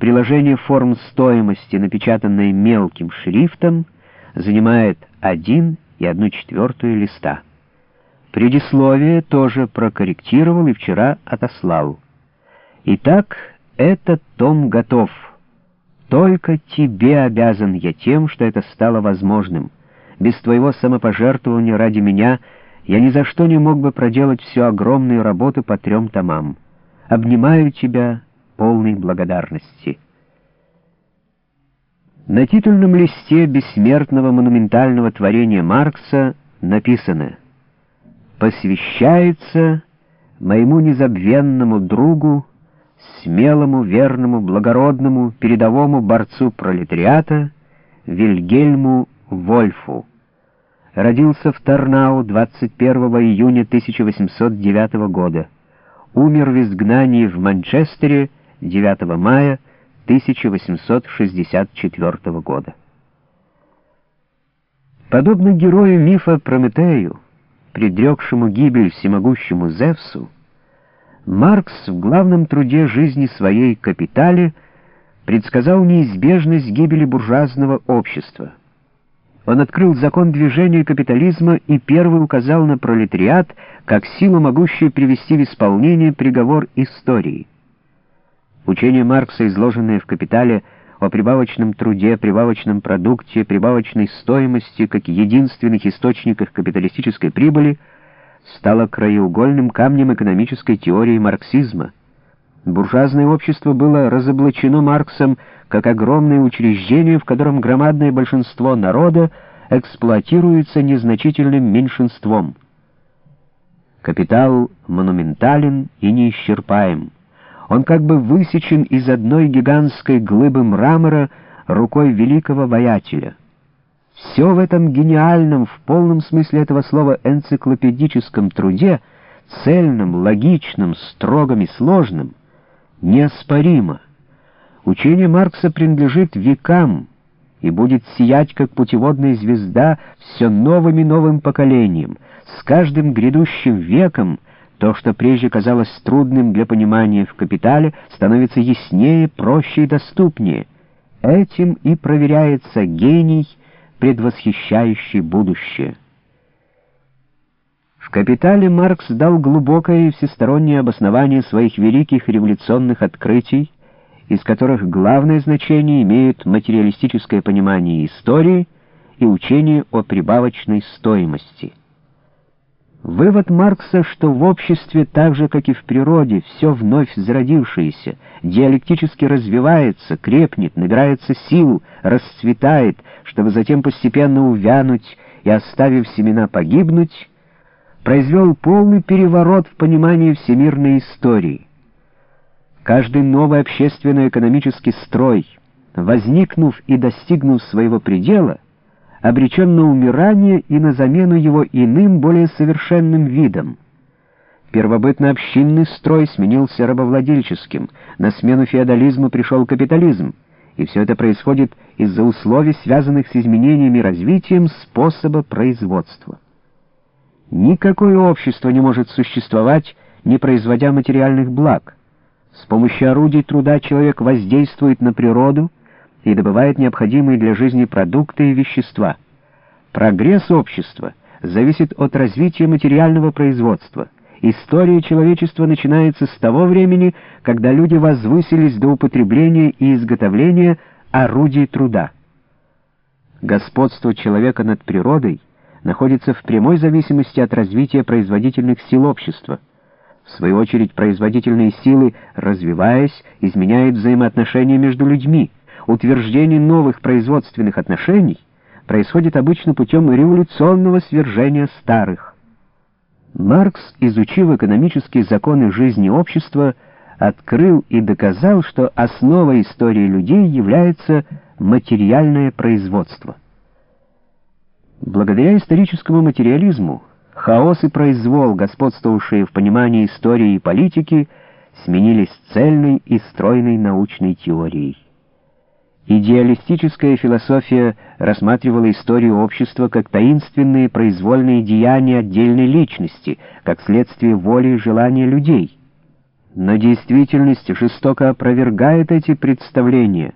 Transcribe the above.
Приложение форм стоимости, напечатанное мелким шрифтом, занимает 1 и 1 четвертую листа. Предисловие тоже прокорректировал и вчера отослал. Итак, этот том готов. Только тебе обязан я тем, что это стало возможным. Без твоего самопожертвования ради меня я ни за что не мог бы проделать всю огромную работу по трем томам. Обнимаю тебя, полной благодарности. На титульном листе бессмертного монументального творения Маркса написано «Посвящается моему незабвенному другу, смелому, верному, благородному, передовому борцу пролетариата Вильгельму Вольфу. Родился в Тарнау 21 июня 1809 года. Умер в изгнании в Манчестере 9 мая 1864 года. Подобно герою мифа Прометею, предрекшему гибель всемогущему Зевсу, Маркс в главном труде жизни своей «Капитале» предсказал неизбежность гибели буржуазного общества. Он открыл закон движения капитализма и первый указал на пролетариат как силу, могущую привести в исполнение приговор истории. Учение Маркса, изложенное в «Капитале», о прибавочном труде, прибавочном продукте, прибавочной стоимости как единственных источниках капиталистической прибыли, стало краеугольным камнем экономической теории марксизма. Буржуазное общество было разоблачено Марксом как огромное учреждение, в котором громадное большинство народа эксплуатируется незначительным меньшинством. Капитал монументален и неисчерпаем. Он как бы высечен из одной гигантской глыбы мрамора рукой великого воятеля. Все в этом гениальном, в полном смысле этого слова, энциклопедическом труде, цельном, логичном, строгом и сложном, неоспоримо. Учение Маркса принадлежит векам и будет сиять, как путеводная звезда, все новым и новым поколением. С каждым грядущим веком — то, что прежде казалось трудным для понимания в «Капитале», становится яснее, проще и доступнее. Этим и проверяется гений, предвосхищающий будущее. В «Капитале» Маркс дал глубокое и всестороннее обоснование своих великих революционных открытий, из которых главное значение имеют материалистическое понимание истории и учение о прибавочной стоимости – Вывод Маркса, что в обществе, так же, как и в природе, все вновь зародившееся, диалектически развивается, крепнет, набирается сил, расцветает, чтобы затем постепенно увянуть и, оставив семена погибнуть, произвел полный переворот в понимании всемирной истории. Каждый новый общественно-экономический строй, возникнув и достигнув своего предела — обречен на умирание и на замену его иным, более совершенным видом. Первобытно-общинный строй сменился рабовладельческим, на смену феодализму пришел капитализм, и все это происходит из-за условий, связанных с изменениями и развитием способа производства. Никакое общество не может существовать, не производя материальных благ. С помощью орудий труда человек воздействует на природу, и добывает необходимые для жизни продукты и вещества. Прогресс общества зависит от развития материального производства. История человечества начинается с того времени, когда люди возвысились до употребления и изготовления орудий труда. Господство человека над природой находится в прямой зависимости от развития производительных сил общества. В свою очередь, производительные силы, развиваясь, изменяют взаимоотношения между людьми, утверждение новых производственных отношений происходит обычно путем революционного свержения старых. Маркс, изучив экономические законы жизни общества, открыл и доказал, что основой истории людей является материальное производство. Благодаря историческому материализму хаос и произвол, господствовавшие в понимании истории и политики, сменились цельной и стройной научной теорией. Идеалистическая философия рассматривала историю общества как таинственные произвольные деяния отдельной личности, как следствие воли и желания людей. Но действительность жестоко опровергает эти представления,